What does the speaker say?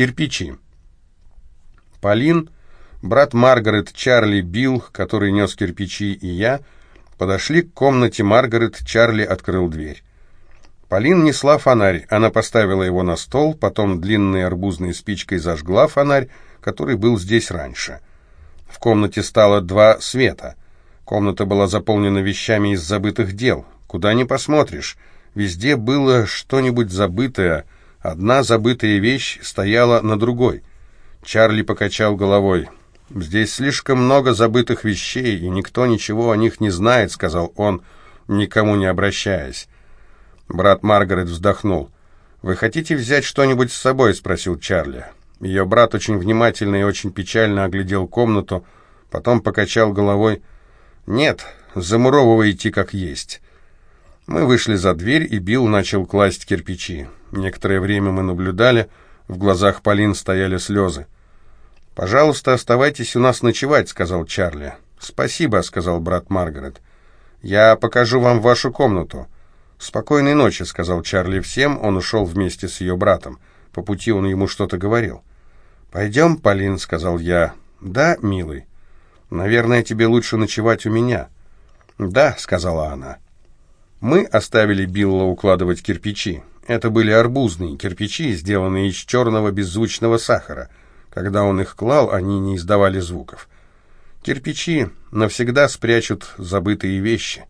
Кирпичи. Полин, брат Маргарет, Чарли, Билл, который нес кирпичи, и я подошли к комнате Маргарет, Чарли открыл дверь. Полин несла фонарь, она поставила его на стол, потом длинной арбузной спичкой зажгла фонарь, который был здесь раньше. В комнате стало два света. Комната была заполнена вещами из забытых дел. Куда ни посмотришь, везде было что-нибудь забытое, одна забытая вещь стояла на другой. Чарли покачал головой. «Здесь слишком много забытых вещей, и никто ничего о них не знает», — сказал он, никому не обращаясь. Брат Маргарет вздохнул. «Вы хотите взять что-нибудь с собой?» — спросил Чарли. Ее брат очень внимательно и очень печально оглядел комнату, потом покачал головой. «Нет, замуровывайте как есть». Мы вышли за дверь, и Билл начал класть кирпичи. Некоторое время мы наблюдали, в глазах Полин стояли слезы. «Пожалуйста, оставайтесь у нас ночевать», — сказал Чарли. «Спасибо», — сказал брат Маргарет. «Я покажу вам вашу комнату». «Спокойной ночи», — сказал Чарли всем, он ушел вместе с ее братом. По пути он ему что-то говорил. «Пойдем, Полин», — сказал я. «Да, милый. Наверное, тебе лучше ночевать у меня». «Да», — сказала она. Мы оставили Билла укладывать кирпичи. Это были арбузные кирпичи, сделанные из черного беззвучного сахара. Когда он их клал, они не издавали звуков. Кирпичи навсегда спрячут забытые вещи.